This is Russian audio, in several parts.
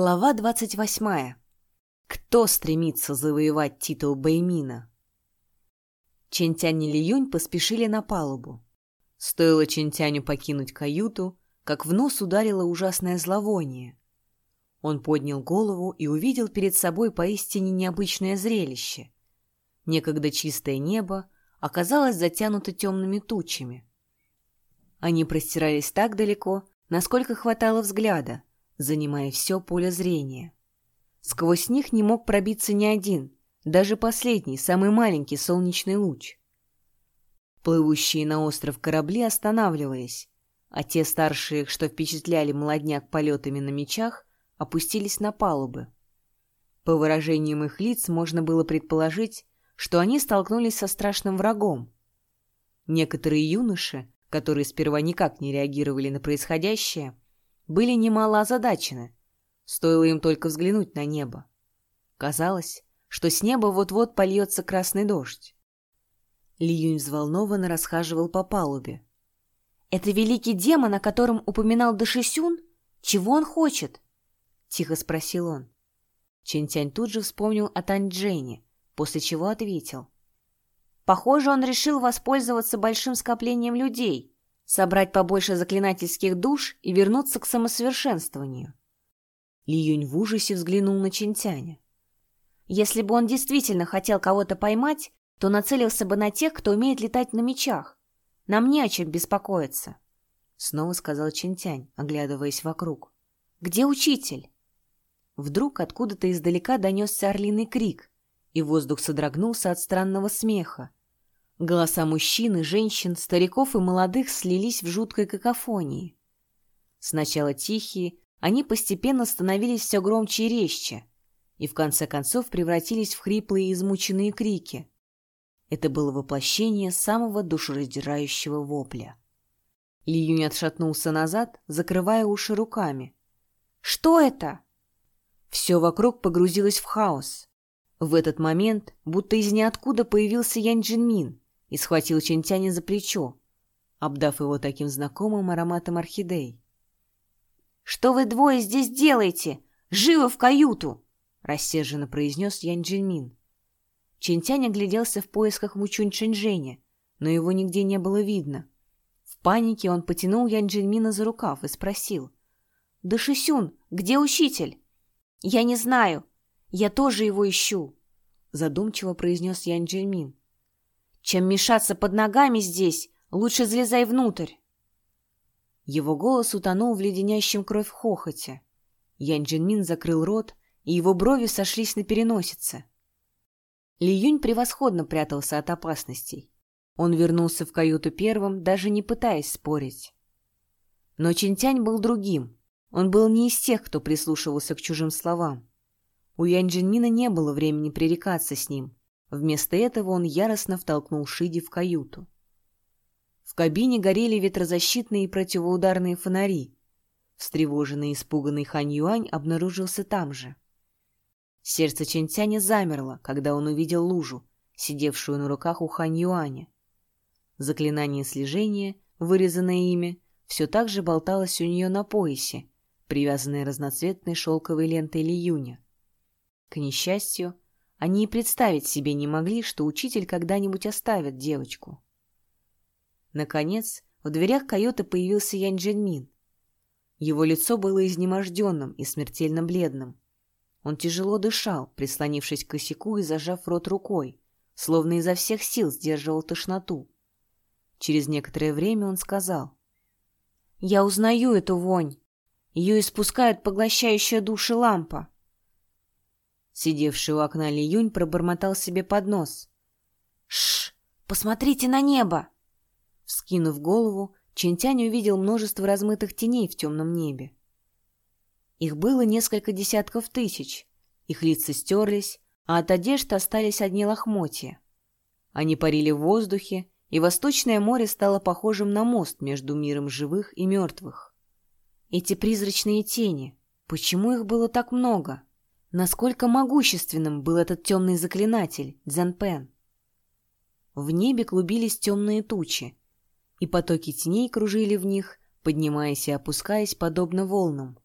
Глава 28. Кто стремится завоевать титул Бэймина? Чентянь и Лиюнь поспешили на палубу. Стоило Чентяню покинуть каюту, как в нос ударило ужасное зловоние. Он поднял голову и увидел перед собой поистине необычное зрелище. Некогда чистое небо оказалось затянуто темными тучами. Они простирались так далеко, насколько хватало взгляда — занимая все поле зрения. Сквозь них не мог пробиться ни один, даже последний, самый маленький солнечный луч. Плывущие на остров корабли останавливались, а те старшие, что впечатляли молодняк полетами на мечах, опустились на палубы. По выражениям их лиц можно было предположить, что они столкнулись со страшным врагом. Некоторые юноши, которые сперва никак не реагировали на происходящее, были немало озадачены. Стоило им только взглянуть на небо. Казалось, что с неба вот-вот польется красный дождь. Ли Юнь взволнованно расхаживал по палубе. «Это великий демон, о котором упоминал Дашисюн? Чего он хочет?» — тихо спросил он. Чентянь тут же вспомнил о Таньчжэне, после чего ответил. «Похоже, он решил воспользоваться большим скоплением людей, собрать побольше заклинательских душ и вернуться к самосовершенствованию. Ли Юнь в ужасе взглянул на Чинтяня. Если бы он действительно хотел кого-то поймать, то нацелился бы на тех, кто умеет летать на мечах. Нам не о чем беспокоиться. Снова сказал Чинтянь, оглядываясь вокруг. «Где учитель?» Вдруг откуда-то издалека донесся орлиный крик, и воздух содрогнулся от странного смеха, Голоса мужчин и женщин, стариков и молодых слились в жуткой какофонии. Сначала тихие, они постепенно становились все громче и резче, и в конце концов превратились в хриплые и измученные крики. Это было воплощение самого душераздирающего вопля. Ли Юнь отшатнулся назад, закрывая уши руками. «Что это?» Все вокруг погрузилось в хаос. В этот момент, будто из ниоткуда появился Янь Джинмин и схватил Чентяня за плечо, обдав его таким знакомым ароматом орхидей. «Что вы двое здесь делаете? Живо в каюту!» — рассерженно произнес Янь Джинмин. Чентянь огляделся в поисках Мучунь Чэньжэня, но его нигде не было видно. В панике он потянул Янь Джинмина за рукав и спросил. «Да Шисюн, где учитель?» «Я не знаю. Я тоже его ищу», — задумчиво произнес Янь Джинмин. Чем мешаться под ногами здесь, лучше залезай внутрь. Его голос утонул в леденящем кровь хохоте. Ян Джинмин закрыл рот, и его брови сошлись на переносице. Ли Юнь превосходно прятался от опасностей. Он вернулся в каюту первым, даже не пытаясь спорить. Но Чинтянь был другим. Он был не из тех, кто прислушивался к чужим словам. У Янь Джинмина не было времени пререкаться с ним. Вместо этого он яростно втолкнул Шиди в каюту. В кабине горели ветрозащитные и противоударные фонари. Встревоженный и испуганный Хань Юань обнаружился там же. Сердце Чентяня замерло, когда он увидел лужу, сидевшую на руках у Хань Юаня. Заклинание слежения, вырезанное ими, все так же болталось у нее на поясе, привязанное разноцветной шелковой лентой Лиюня. К несчастью, они и представить себе не могли, что учитель когда-нибудь оставит девочку. Наконец, в дверях каюты появился Янь Джинмин. Его лицо было изнеможденным и смертельно бледным. Он тяжело дышал, прислонившись к косяку и зажав рот рукой, словно изо всех сил сдерживал тошноту. Через некоторое время он сказал. «Я узнаю эту вонь. Ее испускает поглощающая души лампа. Сидевший у окна Ли Юнь пробормотал себе под нос. «Шш! Посмотрите на небо!» Вскинув голову, Чинтянь увидел множество размытых теней в темном небе. Их было несколько десятков тысяч. Их лица стерлись, а от одежд остались одни лохмотья. Они парили в воздухе, и Восточное море стало похожим на мост между миром живых и мертвых. Эти призрачные тени, почему их было так много? Насколько могущественным был этот темный заклинатель, Дзянпен? В небе клубились темные тучи, и потоки теней кружили в них, поднимаясь и опускаясь подобно волнам.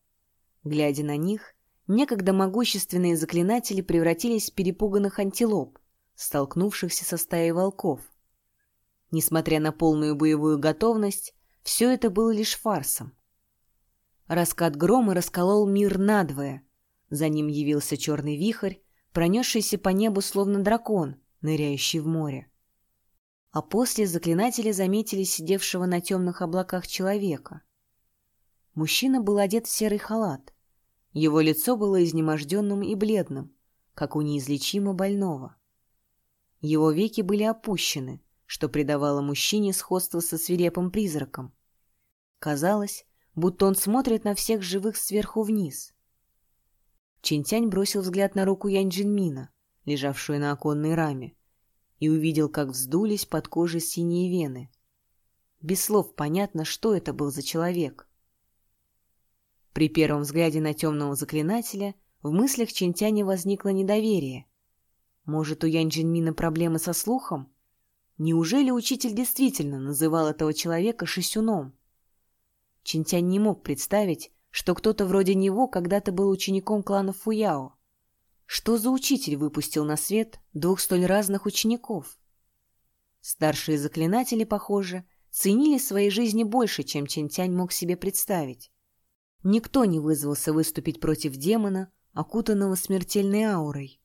Глядя на них, некогда могущественные заклинатели превратились в перепуганных антилоп, столкнувшихся со стаей волков. Несмотря на полную боевую готовность, все это было лишь фарсом. Раскат грома расколол мир надвое. За ним явился черный вихрь, пронесшийся по небу словно дракон, ныряющий в море. А после заклинатели заметили сидевшего на темных облаках человека. Мужчина был одет в серый халат. Его лицо было изнеможденным и бледным, как у неизлечимо больного. Его веки были опущены, что придавало мужчине сходство со свирепым призраком. Казалось, будто он смотрит на всех живых сверху вниз. Чинтянь бросил взгляд на руку Янь Джинмина, лежавшую на оконной раме, и увидел, как вздулись под кожей синие вены. Без слов понятно, что это был за человек. При первом взгляде на темного заклинателя в мыслях Чинтяня возникло недоверие. Может, у Янь Джинмина проблемы со слухом? Неужели учитель действительно называл этого человека шисюном? Чинтянь не мог представить, что кто-то вроде него когда-то был учеником клана Фуяо. Что за учитель выпустил на свет двух столь разных учеников? Старшие заклинатели, похоже, ценили своей жизни больше, чем Чинтянь мог себе представить. Никто не вызвался выступить против демона, окутанного смертельной аурой.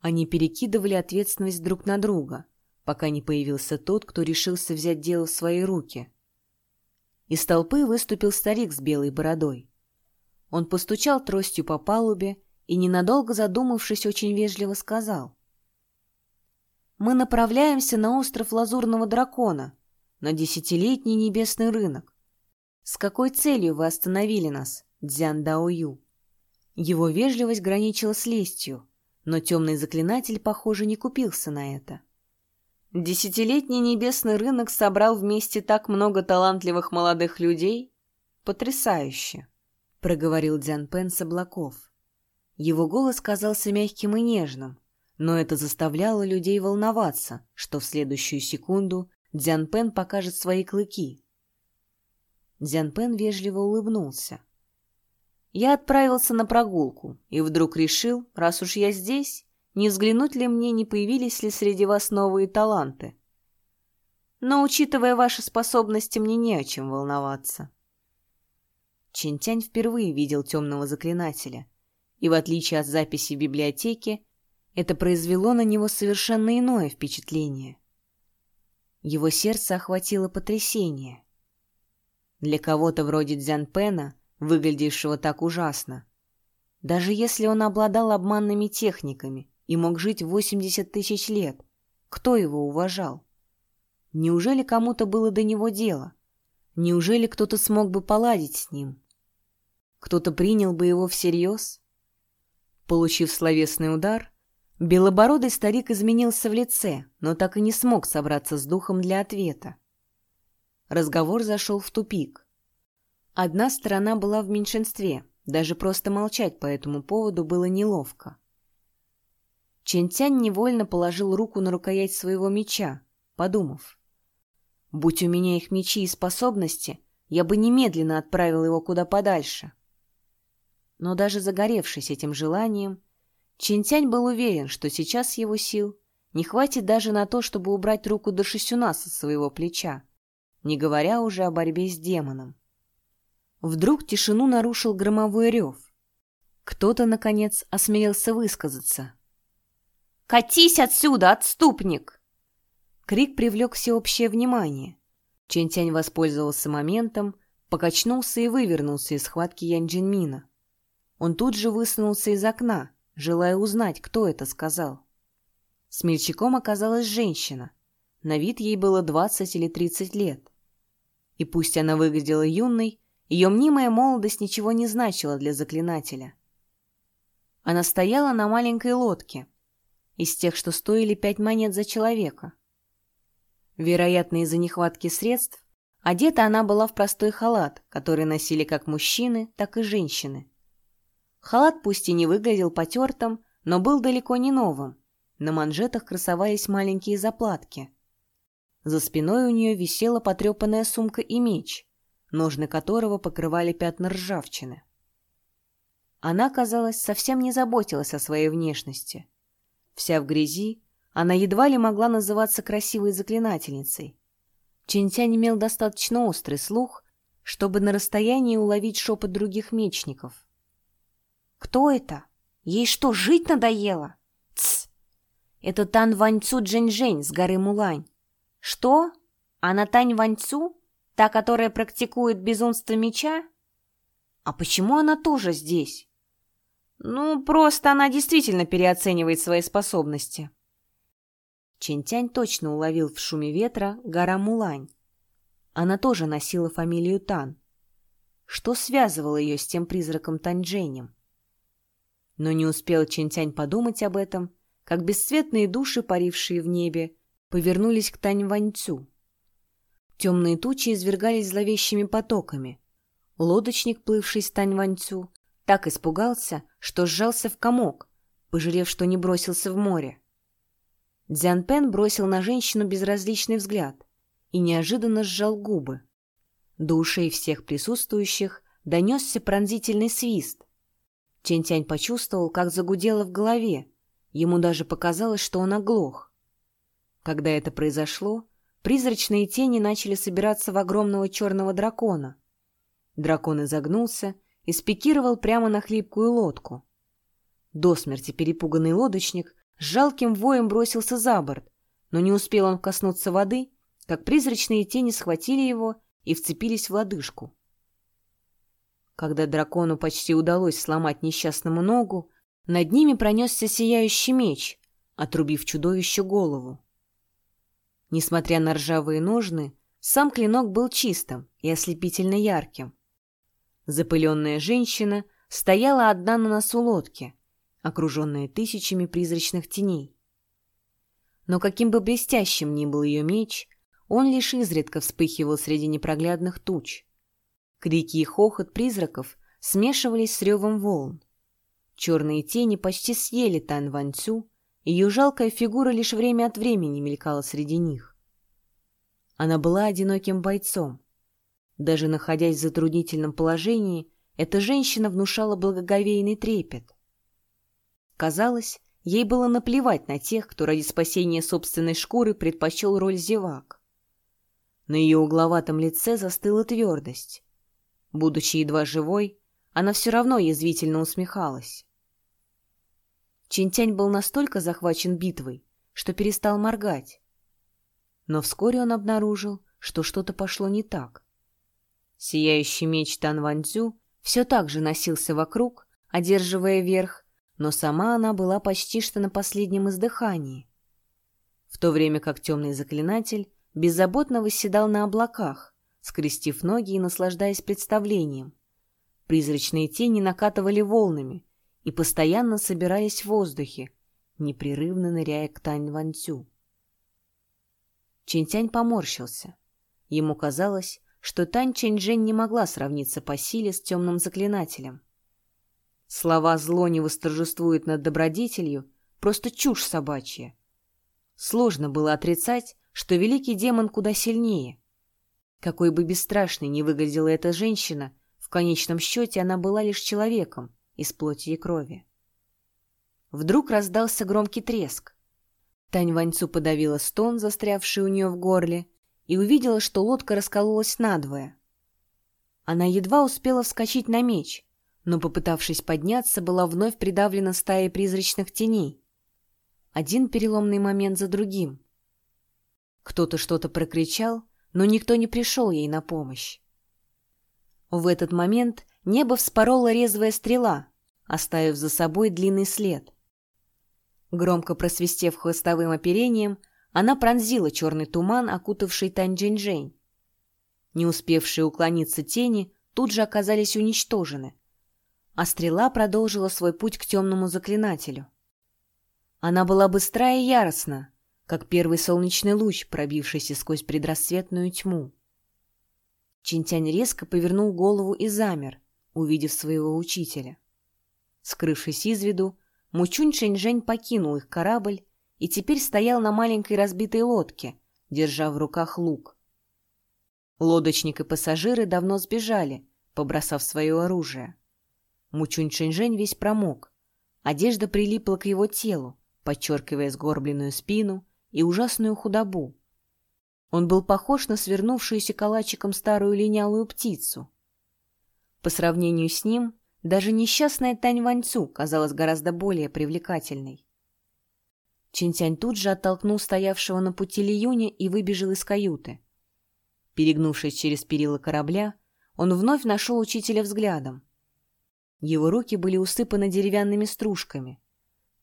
Они перекидывали ответственность друг на друга, пока не появился тот, кто решился взять дело в свои руки. Из толпы выступил старик с белой бородой. Он постучал тростью по палубе и, ненадолго задумавшись, очень вежливо сказал. «Мы направляемся на остров Лазурного Дракона, на десятилетний небесный рынок. С какой целью вы остановили нас, Дзян Даою?» Его вежливость граничила с лестью, но темный заклинатель, похоже, не купился на это. Десятилетний небесный рынок собрал вместе так много талантливых молодых людей. Потрясающе, — проговорил Дзян Пен с облаков. Его голос казался мягким и нежным, но это заставляло людей волноваться, что в следующую секунду Дзян Пен покажет свои клыки. Дзян Пен вежливо улыбнулся. Я отправился на прогулку и вдруг решил, раз уж я здесь, не взглянуть ли мне, не появились ли среди вас новые таланты. Но, учитывая ваши способности, мне не о чем волноваться. Чинтянь впервые видел темного заклинателя, и в отличие от записи в библиотеке, это произвело на него совершенно иное впечатление. Его сердце охватило потрясение. Для кого-то вроде Дзянпена, выглядевшего так ужасно, даже если он обладал обманными техниками и мог жить 80 тысяч лет. Кто его уважал? Неужели кому-то было до него дело? Неужели кто-то смог бы поладить с ним? Кто-то принял бы его всерьез? Получив словесный удар, белобородый старик изменился в лице, но так и не смог собраться с духом для ответа. Разговор зашел в тупик. Одна сторона была в меньшинстве, даже просто молчать по этому поводу было неловко. Чентянь невольно положил руку на рукоять своего меча, подумав. «Будь у меня их мечи и способности, я бы немедленно отправил его куда подальше». Но даже загоревшись этим желанием, Чинтянь был уверен, что сейчас его сил не хватит даже на то, чтобы убрать руку до шестюна со своего плеча, не говоря уже о борьбе с демоном. Вдруг тишину нарушил громовой рев. Кто-то, наконец, осмелился высказаться. «Катись отсюда, отступник!» Крик привлек всеобщее внимание. Чентянь воспользовался моментом, покачнулся и вывернулся из схватки Янджинмина. Он тут же высунулся из окна, желая узнать, кто это сказал. Смельчаком оказалась женщина. На вид ей было двадцать или тридцать лет. И пусть она выглядела юной, ее мнимая молодость ничего не значила для заклинателя. Она стояла на маленькой лодке, из тех, что стоили пять монет за человека. Вероятно, из-за нехватки средств, одета она была в простой халат, который носили как мужчины, так и женщины. Халат пусть и не выглядел потертым, но был далеко не новым. На манжетах красовались маленькие заплатки. За спиной у нее висела потрепанная сумка и меч, ножны которого покрывали пятна ржавчины. Она, казалось, совсем не заботилась о своей внешности. Вся в грязи, она едва ли могла называться красивой заклинательницей. Чинтянь имел достаточно острый слух, чтобы на расстоянии уловить шепот других мечников. «Кто это? Ей что, жить надоело?» «Тсс! Это Тан Ваньцу Джэнь-Жэнь с горы Мулань». «Что? Она Тань Ваньцу? Та, которая практикует безумство меча?» «А почему она тоже здесь?» «Ну, просто она действительно переоценивает свои способности». Чинтянь точно уловил в шуме ветра гора Мулань. Она тоже носила фамилию Тан. Что связывало ее с тем призраком Таньчжэнем? Но не успел Чинтянь подумать об этом, как бесцветные души, парившие в небе, повернулись к Тань Ваньцю. Темные тучи извергались зловещими потоками. Лодочник, плывший с Тань Ваньцю, так испугался, что сжался в комок, пожалев, что не бросился в море. Дзян Пен бросил на женщину безразличный взгляд и неожиданно сжал губы. До ушей всех присутствующих донесся пронзительный свист. Чентянь почувствовал, как загудело в голове. Ему даже показалось, что он оглох. Когда это произошло, призрачные тени начали собираться в огромного черного дракона. Дракон изогнулся и спикировал прямо на хлипкую лодку. До смерти перепуганный лодочник с жалким воем бросился за борт, но не успел он коснуться воды, как призрачные тени схватили его и вцепились в лодыжку. Когда дракону почти удалось сломать несчастному ногу, над ними пронесся сияющий меч, отрубив чудовищу голову. Несмотря на ржавые ножны, сам клинок был чистым и ослепительно ярким. Запыленная женщина стояла одна на носу лодки, окруженная тысячами призрачных теней. Но каким бы блестящим ни был ее меч, он лишь изредка вспыхивал среди непроглядных туч. Крики и хохот призраков смешивались с ревом волн. Черные тени почти съели Тан Ванцю, и ее жалкая фигура лишь время от времени мелькала среди них. Она была одиноким бойцом. Даже находясь в затруднительном положении, эта женщина внушала благоговейный трепет. Казалось, ей было наплевать на тех, кто ради спасения собственной шкуры предпочел роль зевак. На ее угловатом лице застыла твердость. Будучи едва живой, она все равно язвительно усмехалась. Чинтянь был настолько захвачен битвой, что перестал моргать. Но вскоре он обнаружил, что что-то пошло не так. Сияющий меч Тан Ванцзю все так же носился вокруг, одерживая верх, но сама она была почти что на последнем издыхании. В то время как темный заклинатель беззаботно восседал на облаках, скрестив ноги и наслаждаясь представлением. Призрачные тени накатывали волнами и постоянно собирались в воздухе, непрерывно ныряя к Тань Ванцю. Чинтянь поморщился. Ему казалось, что Тань Чэньчжэнь не могла сравниться по силе с темным заклинателем. Слова «зло не восторжествует над добродетелью» — просто чушь собачья. Сложно было отрицать, что великий демон куда сильнее. Какой бы бесстрашной ни выглядела эта женщина, в конечном счете она была лишь человеком из плоти и крови. Вдруг раздался громкий треск. Тань Ваньцу подавила стон, застрявший у нее в горле, и увидела, что лодка раскололась надвое. Она едва успела вскочить на меч, но, попытавшись подняться, была вновь придавлена стаей призрачных теней. Один переломный момент за другим. Кто-то что-то прокричал, но никто не пришел ей на помощь. В этот момент небо вспорола резвая стрела, оставив за собой длинный след. Громко просвистев хвостовым оперением, она пронзила черный туман, окутавший Тань Джэнь-Джэнь. Не успевшие уклониться тени тут же оказались уничтожены, а стрела продолжила свой путь к темному заклинателю. Она была быстра и яростна, как первый солнечный луч, пробившийся сквозь предрассветную тьму. Чинтянь резко повернул голову и замер, увидев своего учителя. Скрывшись из виду, Мучунь Шэньчжэнь покинул их корабль и теперь стоял на маленькой разбитой лодке, держа в руках лук. Лодочник и пассажиры давно сбежали, побросав свое оружие. Мучунь Шэньжэнь весь промок. Одежда прилипла к его телу, подчеркивая сгорбленную спину и ужасную худобу. Он был похож на свернувшуюся калачиком старую линялую птицу. По сравнению с ним, даже несчастная Тань Ваньцу казалась гораздо более привлекательной. Чинтянь тут же оттолкнул стоявшего на пути Лиюня и выбежал из каюты. Перегнувшись через перила корабля, он вновь нашел учителя взглядом. Его руки были усыпаны деревянными стружками.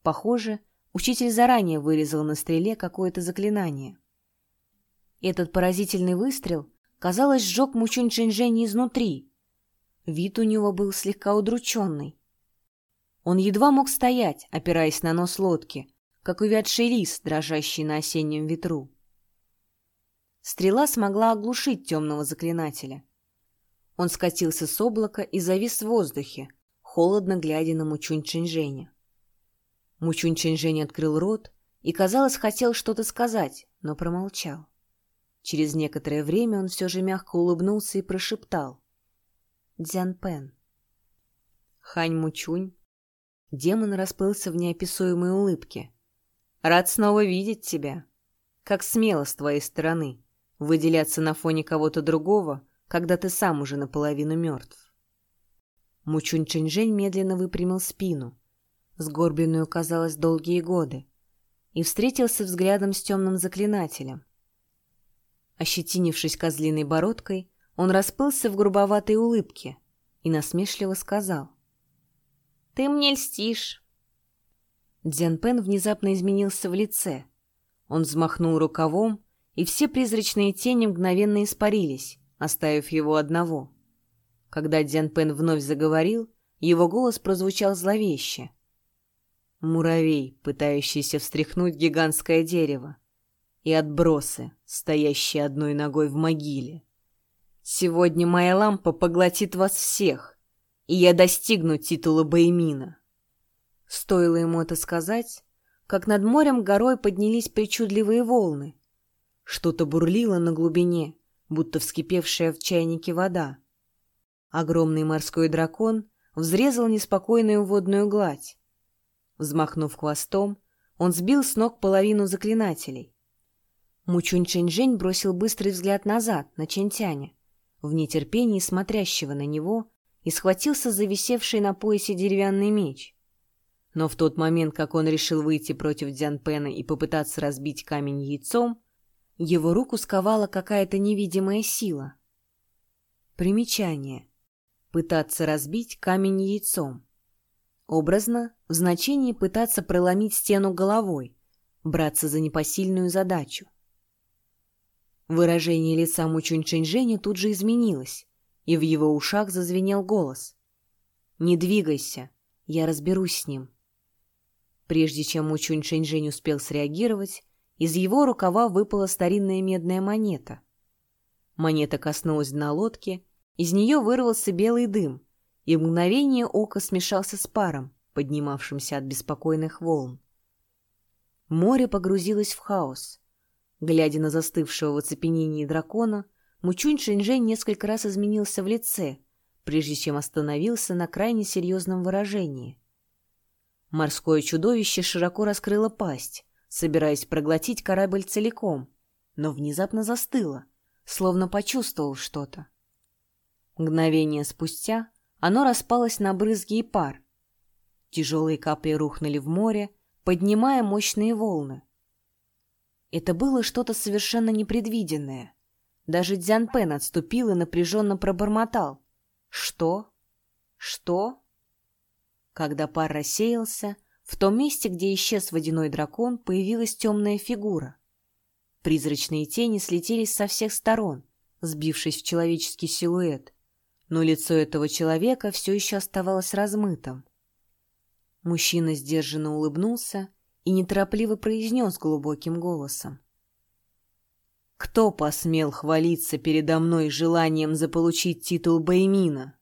Похоже, учитель заранее вырезал на стреле какое-то заклинание. Этот поразительный выстрел, казалось, сжег Мучунь Чэньчжэнь изнутри. Вид у него был слегка удрученный. Он едва мог стоять, опираясь на нос лодки, как увядший лист, дрожащий на осеннем ветру. Стрела смогла оглушить темного заклинателя. Он скатился с облака и завис в воздухе, холодно глядя на Мучунь Чэньжэня. Мучунь Чэньжэнь открыл рот и, казалось, хотел что-то сказать, но промолчал. Через некоторое время он все же мягко улыбнулся и прошептал. «Дзян Пен». Хань Мучунь. Демон расплылся в неописуемой улыбке. Рад снова видеть тебя. Как смело с твоей стороны выделяться на фоне кого-то другого, когда ты сам уже наполовину мертв. Мучунь Чэньжэнь медленно выпрямил спину, сгорбленную, казалось, долгие годы, и встретился взглядом с темным заклинателем. Ощетинившись козлиной бородкой, он расплылся в грубоватой улыбке и насмешливо сказал. «Ты мне льстишь. Дзянпен внезапно изменился в лице. Он взмахнул рукавом, и все призрачные тени мгновенно испарились, оставив его одного. Когда Дзянпен вновь заговорил, его голос прозвучал зловеще. Муравей, пытающийся встряхнуть гигантское дерево, и отбросы, стоящие одной ногой в могиле. Сегодня моя лампа поглотит вас всех, и я достигну титула Баймина. Стоило ему это сказать, как над морем горой поднялись причудливые волны. Что-то бурлило на глубине, будто вскипевшая в чайнике вода. Огромный морской дракон взрезал неспокойную водную гладь. Взмахнув хвостом, он сбил с ног половину заклинателей. Мучунь Чэньчжэнь бросил быстрый взгляд назад, на Чэньтяня, в нетерпении смотрящего на него, и схватился за висевший на поясе деревянный меч. Но в тот момент, как он решил выйти против Дзянпена и попытаться разбить камень яйцом, его руку сковала какая-то невидимая сила. Примечание. Пытаться разбить камень яйцом. Образно, в значении пытаться проломить стену головой, браться за непосильную задачу. Выражение лица Мучунь Чэньжэня тут же изменилось, и в его ушах зазвенел голос. «Не двигайся, я разберусь с ним». Прежде чем Мучунь Шэньжэнь успел среагировать, из его рукава выпала старинная медная монета. Монета коснулась дна лодки, из нее вырвался белый дым, и в мгновение ока смешался с паром, поднимавшимся от беспокойных волн. Море погрузилось в хаос. Глядя на застывшего в оцепенении дракона, Мучунь Шэньжэнь несколько раз изменился в лице, прежде чем остановился на крайне серьезном выражении — Морское чудовище широко раскрыло пасть, собираясь проглотить корабль целиком, но внезапно застыло, словно почувствовал что-то. Мгновение спустя оно распалось на брызги и пар. Тяжелые капли рухнули в море, поднимая мощные волны. Это было что-то совершенно непредвиденное. Даже Дзянпен отступил и напряженно пробормотал. «Что? Что?» Когда пар рассеялся, в том месте, где исчез водяной дракон, появилась темная фигура. Призрачные тени слетелись со всех сторон, сбившись в человеческий силуэт, но лицо этого человека все еще оставалось размытым. Мужчина сдержанно улыбнулся и неторопливо произнес глубоким голосом. «Кто посмел хвалиться передо мной желанием заполучить титул Баймина?»